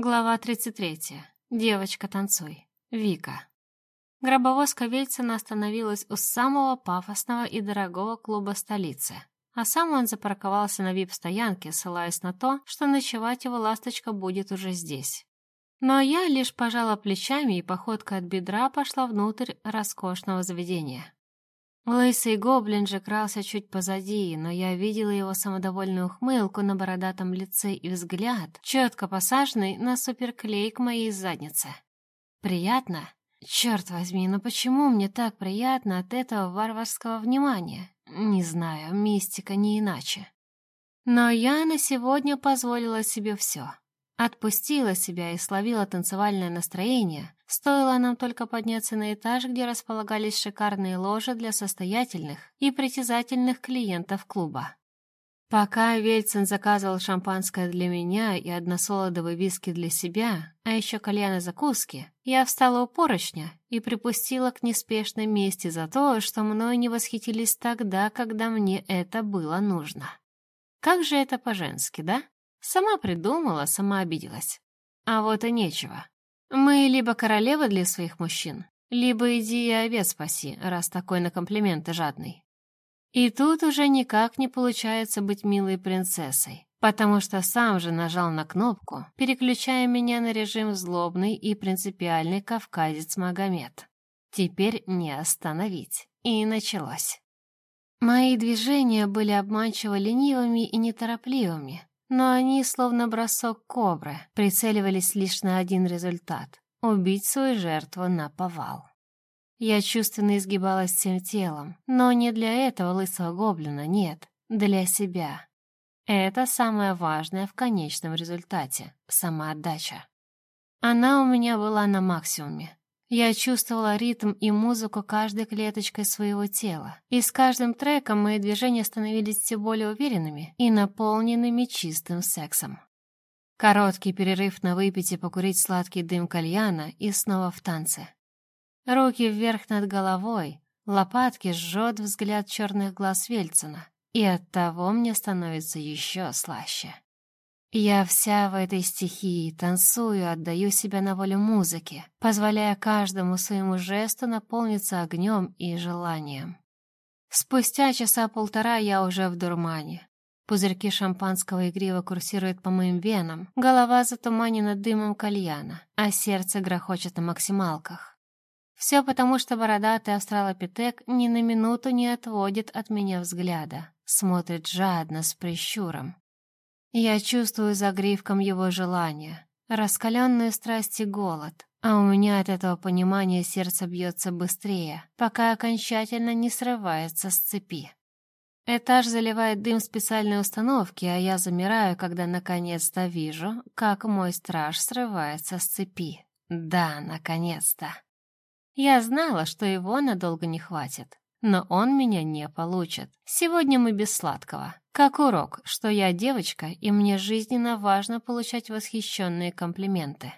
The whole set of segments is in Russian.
Глава 33. Девочка, танцуй. Вика. Гробовозка Вельцина остановилась у самого пафосного и дорогого клуба столицы. А сам он запарковался на вип-стоянке, ссылаясь на то, что ночевать его ласточка будет уже здесь. Но я лишь пожала плечами и походкой от бедра пошла внутрь роскошного заведения. Лысый гоблин же крался чуть позади, но я видела его самодовольную ухмылку на бородатом лице и взгляд, четко посаженный на суперклей к моей заднице. Приятно? Черт возьми, но почему мне так приятно от этого варварского внимания? Не знаю, мистика не иначе. Но я на сегодня позволила себе все. Отпустила себя и словила танцевальное настроение, стоило нам только подняться на этаж, где располагались шикарные ложи для состоятельных и притязательных клиентов клуба. Пока Вельцин заказывал шампанское для меня и односолодовые виски для себя, а еще кальяны закуски, я встала у поручня и припустила к неспешной мести за то, что мной не восхитились тогда, когда мне это было нужно. Как же это по-женски, да? Сама придумала, сама обиделась. А вот и нечего. Мы либо королева для своих мужчин, либо иди и овец спаси, раз такой на комплименты жадный. И тут уже никак не получается быть милой принцессой, потому что сам же нажал на кнопку, переключая меня на режим злобный и принципиальный кавказец Магомед. Теперь не остановить. И началось. Мои движения были обманчиво ленивыми и неторопливыми, но они, словно бросок кобры, прицеливались лишь на один результат — убить свою жертву на повал. Я чувственно изгибалась всем телом, но не для этого лысого гоблина, нет, для себя. Это самое важное в конечном результате — самоотдача. Она у меня была на максимуме. Я чувствовала ритм и музыку каждой клеточкой своего тела, и с каждым треком мои движения становились все более уверенными и наполненными чистым сексом. Короткий перерыв на выпить и покурить сладкий дым кальяна и снова в танце. Руки вверх над головой, лопатки жжет взгляд черных глаз Вельцина, и оттого мне становится еще слаще. Я вся в этой стихии, танцую, отдаю себя на волю музыки, позволяя каждому своему жесту наполниться огнем и желанием. Спустя часа полтора я уже в дурмане. Пузырьки шампанского игриво курсируют по моим венам, голова затуманена дымом кальяна, а сердце грохочет на максималках. Все потому, что бородатый австралопитек ни на минуту не отводит от меня взгляда, смотрит жадно, с прищуром. Я чувствую загривком его желания, раскаленную страсть и голод, а у меня от этого понимания сердце бьется быстрее, пока окончательно не срывается с цепи. Этаж заливает дым специальной установки, а я замираю, когда наконец-то вижу, как мой страж срывается с цепи. Да, наконец-то. Я знала, что его надолго не хватит, но он меня не получит. Сегодня мы без сладкого. Как урок, что я девочка, и мне жизненно важно получать восхищенные комплименты.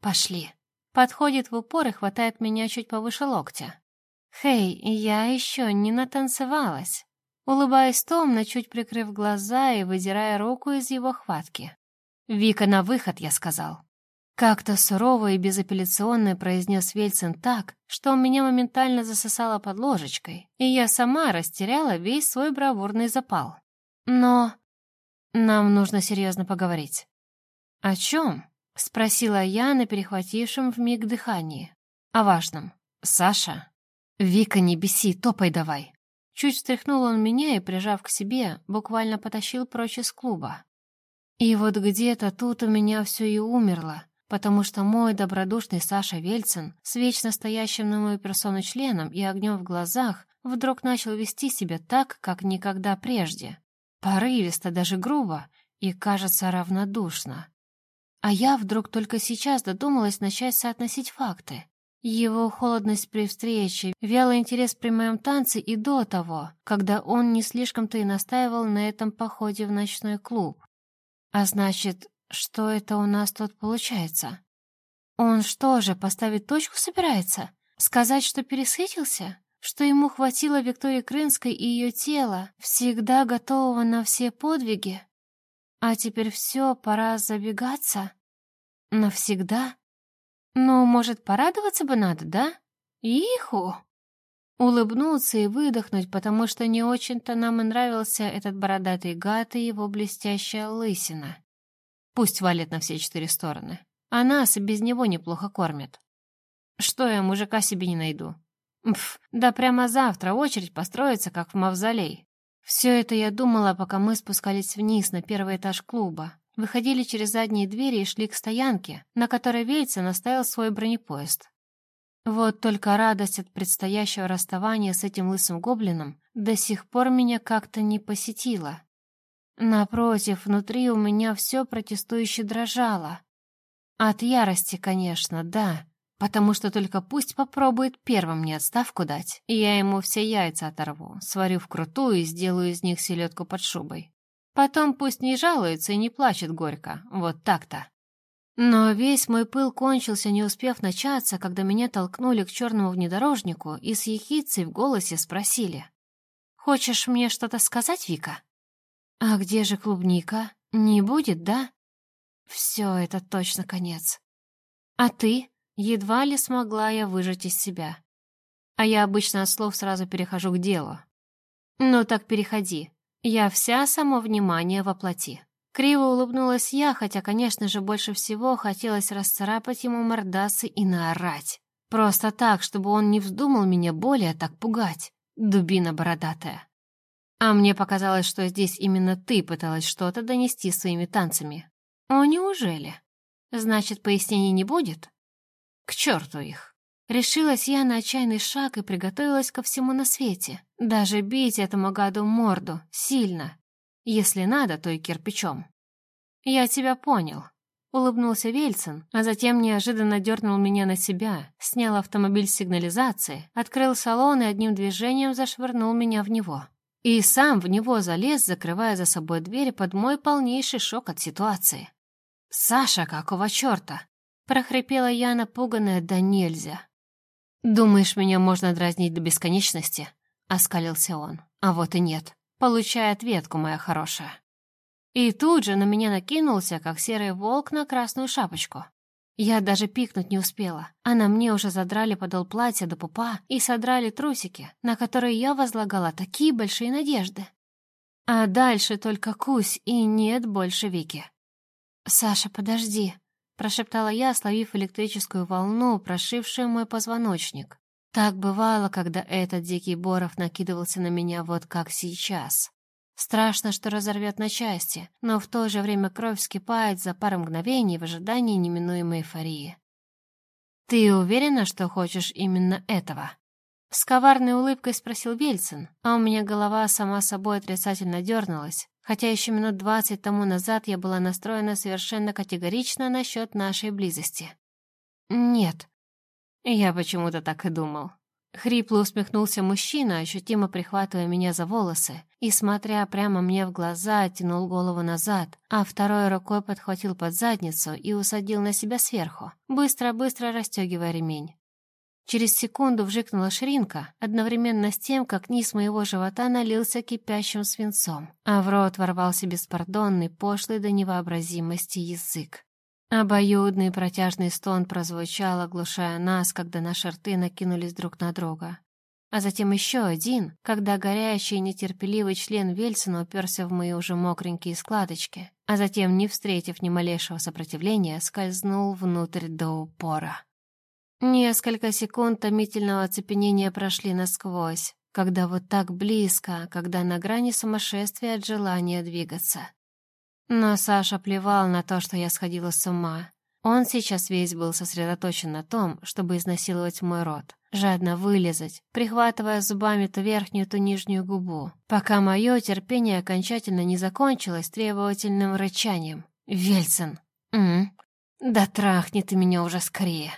Пошли. Подходит в упор и хватает меня чуть повыше локтя. Хей, я еще не натанцевалась. Улыбаясь томно, чуть прикрыв глаза и выдирая руку из его хватки. «Вика, на выход!» — я сказал. Как-то сурово и безапелляционно произнес Вельцин так, что он меня моментально засосало под ложечкой, и я сама растеряла весь свой бравурный запал. Но нам нужно серьезно поговорить. «О чем?» — спросила я на перехватившем вмиг дыхании. «О важном. Саша?» «Вика, не беси, топай давай!» Чуть встряхнул он меня и, прижав к себе, буквально потащил прочь из клуба. И вот где-то тут у меня все и умерло, потому что мой добродушный Саша Вельцин с вечно стоящим на мою персону членом и огнем в глазах вдруг начал вести себя так, как никогда прежде. Порывисто, даже грубо и, кажется, равнодушно. А я вдруг только сейчас додумалась начать соотносить факты. Его холодность при встрече, вялый интерес при моем танце и до того, когда он не слишком-то и настаивал на этом походе в ночной клуб. А значит, что это у нас тут получается? Он что же, поставить точку собирается? Сказать, что пересытился? Что ему хватило Виктории Крынской и ее тела, всегда готового на все подвиги? А теперь все, пора забегаться? Навсегда? Ну, может, порадоваться бы надо, да? Иху! Улыбнуться и выдохнуть, потому что не очень-то нам и нравился этот бородатый гад и его блестящая лысина. Пусть валит на все четыре стороны. А нас и без него неплохо кормят. Что я мужика себе не найду? Пф, да прямо завтра очередь построится, как в мавзолей. Все это я думала, пока мы спускались вниз на первый этаж клуба, выходили через задние двери и шли к стоянке, на которой Вельцин наставил свой бронепоезд. Вот только радость от предстоящего расставания с этим лысым гоблином до сих пор меня как-то не посетила. Напротив, внутри у меня все протестующе дрожало. От ярости, конечно, да, потому что только пусть попробует первым мне отставку дать, и я ему все яйца оторву, сварю вкрутую и сделаю из них селедку под шубой. Потом пусть не жалуется и не плачет горько, вот так-то. Но весь мой пыл кончился, не успев начаться, когда меня толкнули к черному внедорожнику и с ехицей в голосе спросили. «Хочешь мне что-то сказать, Вика?» «А где же клубника? Не будет, да?» Все, это точно конец. А ты? Едва ли смогла я выжать из себя. А я обычно от слов сразу перехожу к делу. Ну так переходи. Я вся само внимание воплоти. Криво улыбнулась я, хотя, конечно же, больше всего хотелось расцарапать ему мордасы и наорать. Просто так, чтобы он не вздумал меня более так пугать. Дубина бородатая. А мне показалось, что здесь именно ты пыталась что-то донести своими танцами. «О, неужели? Значит, пояснений не будет?» «К черту их!» Решилась я на отчаянный шаг и приготовилась ко всему на свете. Даже бить этому гаду морду, сильно. Если надо, то и кирпичом. «Я тебя понял», — улыбнулся Вельцин, а затем неожиданно дернул меня на себя, снял автомобиль с сигнализации, открыл салон и одним движением зашвырнул меня в него. И сам в него залез, закрывая за собой дверь под мой полнейший шок от ситуации. «Саша, какого черта?» — прохрипела я, напуганная да нельзя. «Думаешь, меня можно дразнить до бесконечности?» — оскалился он. «А вот и нет. Получай ответку, моя хорошая». И тут же на меня накинулся, как серый волк на красную шапочку. Я даже пикнуть не успела, а на мне уже задрали подол платья до пупа и содрали трусики, на которые я возлагала такие большие надежды. А дальше только кусь и нет больше Вики. «Саша, подожди», — прошептала я, словив электрическую волну, прошившую мой позвоночник. Так бывало, когда этот дикий Боров накидывался на меня вот как сейчас. Страшно, что разорвет на части, но в то же время кровь вскипает за пару мгновений в ожидании неминуемой эйфории. «Ты уверена, что хочешь именно этого?» С коварной улыбкой спросил Вельцин, а у меня голова сама собой отрицательно дернулась, хотя еще минут двадцать тому назад я была настроена совершенно категорично насчет нашей близости. «Нет». Я почему-то так и думал. Хрипло усмехнулся мужчина, ощутимо прихватывая меня за волосы, и, смотря прямо мне в глаза, тянул голову назад, а второй рукой подхватил под задницу и усадил на себя сверху, быстро-быстро расстегивая ремень. Через секунду вжикнула ширинка, одновременно с тем, как низ моего живота налился кипящим свинцом, а в рот ворвался беспардонный, пошлый до невообразимости язык. Обоюдный протяжный стон прозвучал, оглушая нас, когда наши рты накинулись друг на друга. А затем еще один, когда горящий и нетерпеливый член Вельсона уперся в мои уже мокренькие складочки, а затем, не встретив ни малейшего сопротивления, скользнул внутрь до упора. Несколько секунд томительного оцепенения прошли насквозь, когда вот так близко, когда на грани сумасшествия от желания двигаться. Но Саша плевал на то, что я сходила с ума. Он сейчас весь был сосредоточен на том, чтобы изнасиловать мой рот, жадно вылезать, прихватывая зубами то верхнюю, то нижнюю губу, пока мое терпение окончательно не закончилось требовательным рычанием. «Вельцин! М да трахни ты меня уже скорее!»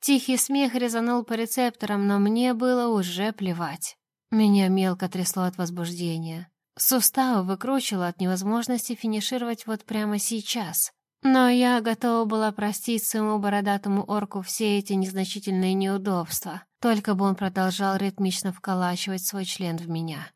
Тихий смех резанул по рецепторам, но мне было уже плевать. Меня мелко трясло от возбуждения. Суставы выкручивало от невозможности финишировать вот прямо сейчас. Но я готова была простить своему бородатому орку все эти незначительные неудобства, только бы он продолжал ритмично вколачивать свой член в меня.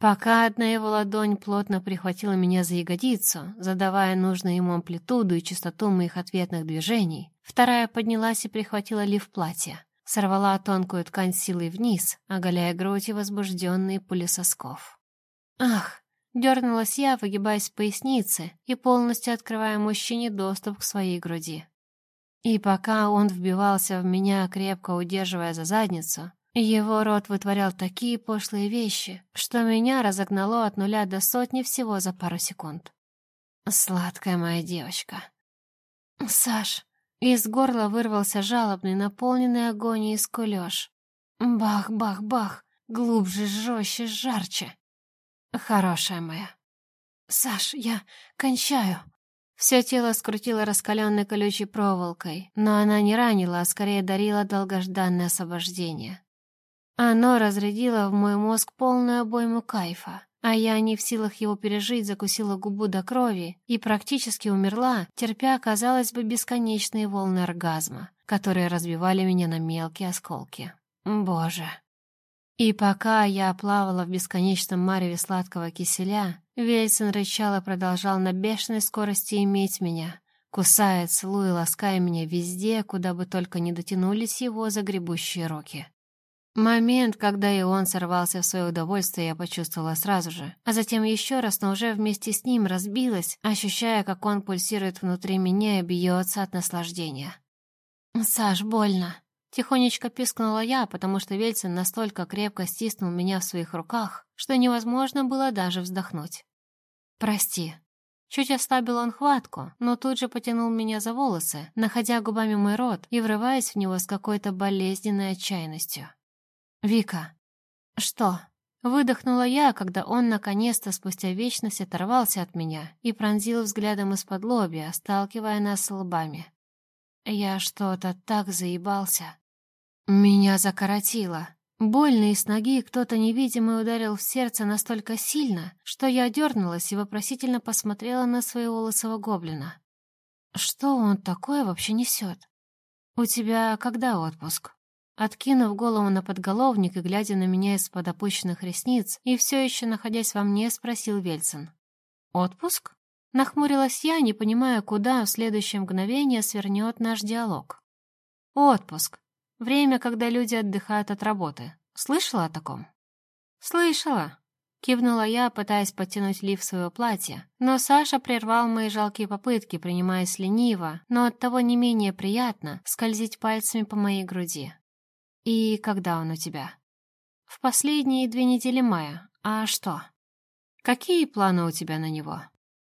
Пока одна его ладонь плотно прихватила меня за ягодицу, задавая нужную ему амплитуду и частоту моих ответных движений, вторая поднялась и прихватила лиф платья, сорвала тонкую ткань силой вниз, оголяя грудь и возбужденные пули сосков. Ах! Дернулась я, выгибаясь в пояснице и полностью открывая мужчине доступ к своей груди. И пока он вбивался в меня, крепко удерживая за задницу, его рот вытворял такие пошлые вещи, что меня разогнало от нуля до сотни всего за пару секунд. Сладкая моя девочка. Саш, из горла вырвался жалобный, наполненный агонией скулёж. Бах-бах-бах, глубже, жестче, жарче. Хорошая моя. Саш, я кончаю. Все тело скрутило раскаленной колючей проволокой, но она не ранила, а скорее дарила долгожданное освобождение. Оно разрядило в мой мозг полную обойму кайфа, а я, не в силах его пережить, закусила губу до крови и практически умерла, терпя, казалось бы, бесконечные волны оргазма, которые разбивали меня на мелкие осколки. Боже. И пока я плавала в бесконечном мареве сладкого киселя, Вельсон рычал и продолжал на бешеной скорости иметь меня, кусая, целуя, лаская меня везде, куда бы только не дотянулись его загребущие руки. Момент, когда и он сорвался в свое удовольствие, я почувствовала сразу же, а затем еще раз, но уже вместе с ним разбилась, ощущая, как он пульсирует внутри меня и бьется от наслаждения. «Саш, больно!» Тихонечко пискнула я, потому что Вельцин настолько крепко стиснул меня в своих руках, что невозможно было даже вздохнуть. «Прости». Чуть ослабил он хватку, но тут же потянул меня за волосы, находя губами мой рот и врываясь в него с какой-то болезненной отчаянностью. «Вика». «Что?» Выдохнула я, когда он наконец-то спустя вечность оторвался от меня и пронзил взглядом из-под лобья, сталкивая нас лбами. Я что-то так заебался. Меня закоротило. Больно с ноги кто-то невидимый ударил в сердце настолько сильно, что я дернулась и вопросительно посмотрела на своего лысого гоблина. Что он такое вообще несет? У тебя когда отпуск? Откинув голову на подголовник и глядя на меня из-под опущенных ресниц, и все еще находясь во мне, спросил Вельцин. «Отпуск?» Нахмурилась я, не понимая, куда в следующее мгновение свернет наш диалог. «Отпуск. Время, когда люди отдыхают от работы. Слышала о таком?» «Слышала», — кивнула я, пытаясь подтянуть лиф своего платья, но Саша прервал мои жалкие попытки, принимаясь лениво, но оттого не менее приятно скользить пальцами по моей груди. «И когда он у тебя?» «В последние две недели мая. А что?» «Какие планы у тебя на него?»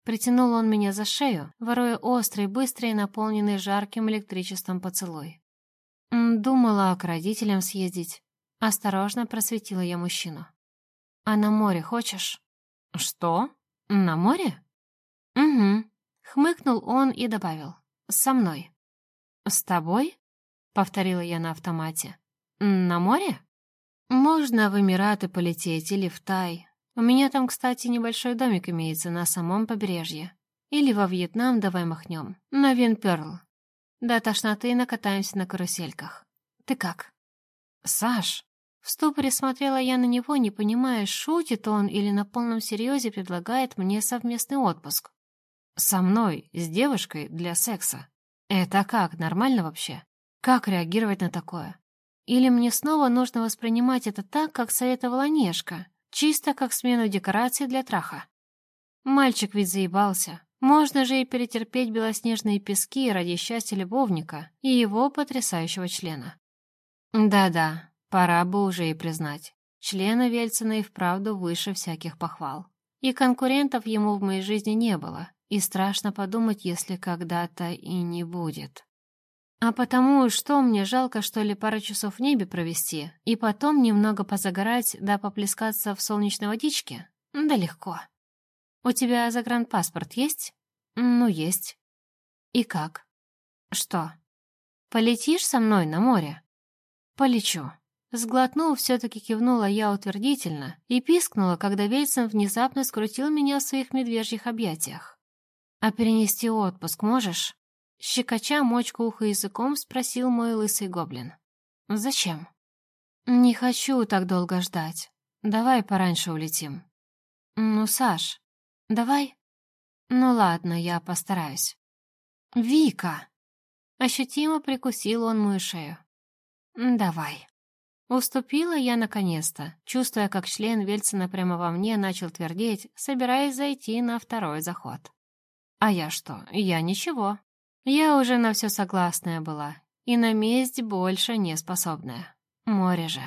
Притянул он меня за шею, воруя острый, быстрый, наполненный жарким электричеством поцелуй. «Думала к родителям съездить». Осторожно просветила я мужчину. «А на море хочешь?» «Что? На море?» «Угу», — хмыкнул он и добавил. «Со мной». «С тобой?» — повторила я на автомате. «На море?» «Можно в Эмираты полететь или в Тай. У меня там, кстати, небольшой домик имеется на самом побережье. Или во Вьетнам давай махнем. На Винперл. До тошноты накатаемся на карусельках. Ты как?» «Саш!» В ступоре смотрела я на него, не понимая, шутит он или на полном серьезе предлагает мне совместный отпуск. «Со мной, с девушкой, для секса. Это как, нормально вообще? Как реагировать на такое? Или мне снова нужно воспринимать это так, как советовала Нешка, чисто как смену декораций для траха? Мальчик ведь заебался. Можно же и перетерпеть белоснежные пески ради счастья любовника и его потрясающего члена. Да-да, пора бы уже и признать. Члена Вельцина и вправду выше всяких похвал. И конкурентов ему в моей жизни не было, и страшно подумать, если когда-то и не будет. А потому, что мне жалко, что ли, пару часов в небе провести, и потом немного позагорать да поплескаться в солнечной водичке? Да легко. У тебя загранпаспорт есть? Ну, есть. И как? Что? Полетишь со мной на море? Полечу. Сглотнув, все-таки кивнула я утвердительно и пискнула, когда Вельсон внезапно скрутил меня в своих медвежьих объятиях. «А перенести отпуск можешь?» Щекоча мочку уха языком, спросил мой лысый гоблин. «Зачем?» «Не хочу так долго ждать. Давай пораньше улетим. «Ну, Саш, давай?» «Ну ладно, я постараюсь». «Вика!» Ощутимо прикусил он мою шею. «Давай». Уступила я наконец-то, чувствуя, как член Вельцина прямо во мне начал твердеть, собираясь зайти на второй заход. А я что? Я ничего. Я уже на все согласная была, и на месть больше не способная. Море же.